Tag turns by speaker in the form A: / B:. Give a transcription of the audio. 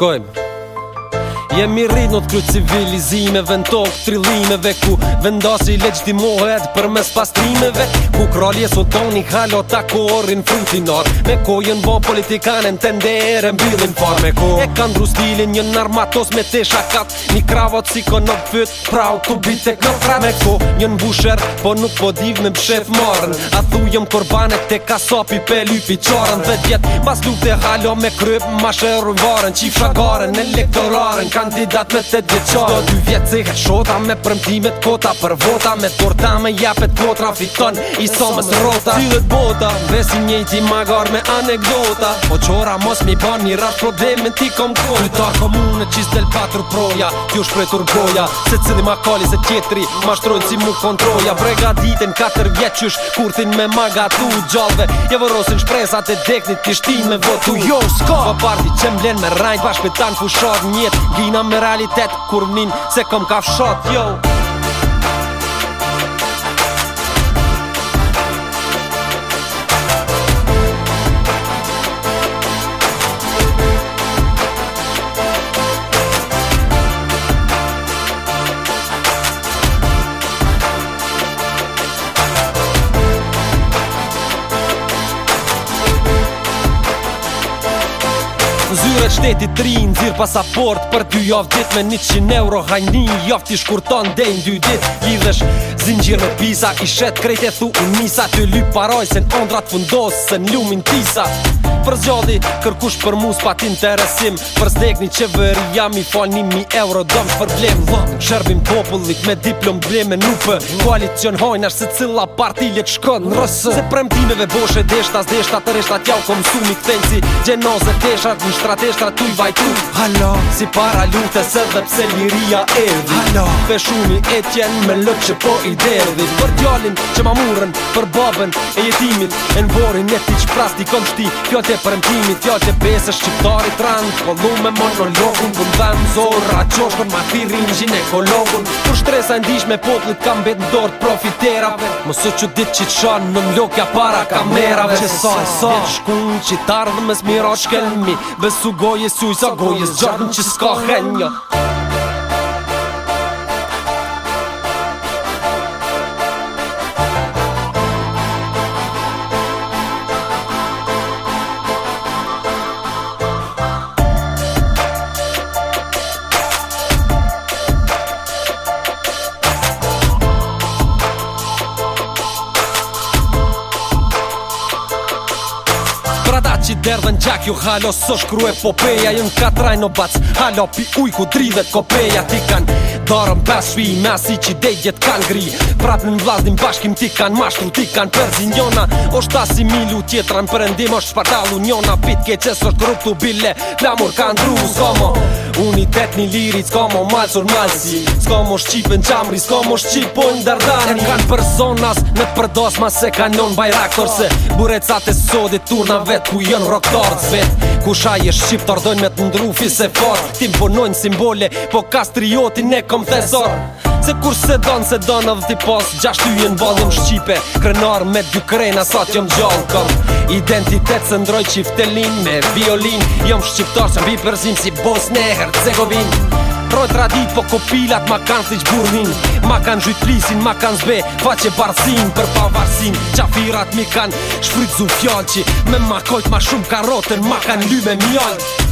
A: Skoim. Jemi i rrit në të kry civilizime Ventok trillimeve ku vendasi leq dimohet Për mes pastrimeve ku krali sotoni Halo ta korin frutinar Me kojen bo politikanen tendere Mbilin far me ko E kanë dru stilin një armatos me te shakat Një kravot si ko në pëth prau të bitek në frat Me ko një në busher Po nuk po div me mshef marën A thu jem korbanet te kasopi pe lypi qarën Dhe djet bas duke halo me kryp Ma shërën varën Qifra garen elektoraren kandidat me të djeqa Do dy vjetë se ka me përmtimet kota Për vota me torta me japet kotra Fiton i somës rota Cilët bota Vesi njëti magar me anekdota Po qora mos mi ban një rat problemin ti kom kota Kryetar komune qis del patru proja Ti u shprej Se cili ma kalli se tjetri Ma shtrojnë si mu kontroja Brega ditën katër vjeqysh Kurthin me maga tu u gjallve Je vërosin shpresat e deknit Ti shtin me votu Jo s'ka Vë po parti që mblen me rajnë Pashpetan ku shod njët Gjini Mina me realitet kur mnin se këm ka fshat Jo, shtetit të ri pasaport për ty javë dit me 100 euro hajni javë ti shkurton deri në 2 ditë gjithësh zinxhir në pisa i shet krejtë thu unisa ty lyp parajsen ondrat fundos se në lumin tisa për zjodhi Kërkush për mu s'pa ti interesim Për zdek një qeveri jam i fal një mi euro Dëm për blem shërbim popullit me diplom bleme nupë Koalicion hojnë ashtë se cilla parti lëk shkon në rësë Se premtimeve boshe deshtas deshtat të reshtat jau kom su këtejnë si gjenoze teshat një shtrateshtrat i vajtu Halo Si para lute se dhe pse liria edhi Halo Pe shumi e tjen me lëk që po i derdi Për djalin që ma murën për babën e jetimit E në vorin e ti që prasti kom shti kjo Fjall të përëmkimi, fjall të besë Shqiptarit rand Këllu me monologun Këm dhe në zorë A qoshkon ma të tiri në ginekologun shtresa ndish me potlit Kam bet në dorë profiterave Mësë që dit që të Në në lokja para kamerave Që sa e sa Vjetë shkun që të ardhë Mësë mirashkemi Besu gojës ujë Sa gojës gjërën që s'ka hen derdhen gjak ju halos Sosh krue po peja jën katrajnë o bac Halo pi ujku dridhet kopeja Ti kan dorëm Besvi si që dejjet kanë gri Prap në vlasnin bashkim ti kanë mashtru Ti kanë përzin njona O shta si milu tjetra në përëndim është shpartalu njona Pit ke qës është grup të bile Flamur kanë dru Skomo Unitet një liri, s'ka më malësur malësi S'ka më shqipën qamri, s'ka më shqipën po dardani Në kanë personas, në përdos ma se kanon bajraktor Se burecat e sodit turna vet ku jën roktor vet Kusha je shqiptar me të ndrufi se fort Tim simbole, po kastriotin e kom kom thesor Se kur se don, se don of the post Gjasht ty jenë bodhëm shqipe Krenar me dy krena sa jom gjallë kom Identitet se ndroj qiftelin me violin Jom shqiptar që mbi përzim si Bosne, Herzegovin Roj radit, po kopilat ma kanë si qburnin Ma kanë gjytlisin, ma kanë zbe që barsin për pavarsin Qafirat mi kanë shfrytë fjallë Që me ma kojt ma shumë karotën Ma kanë lyme mjallë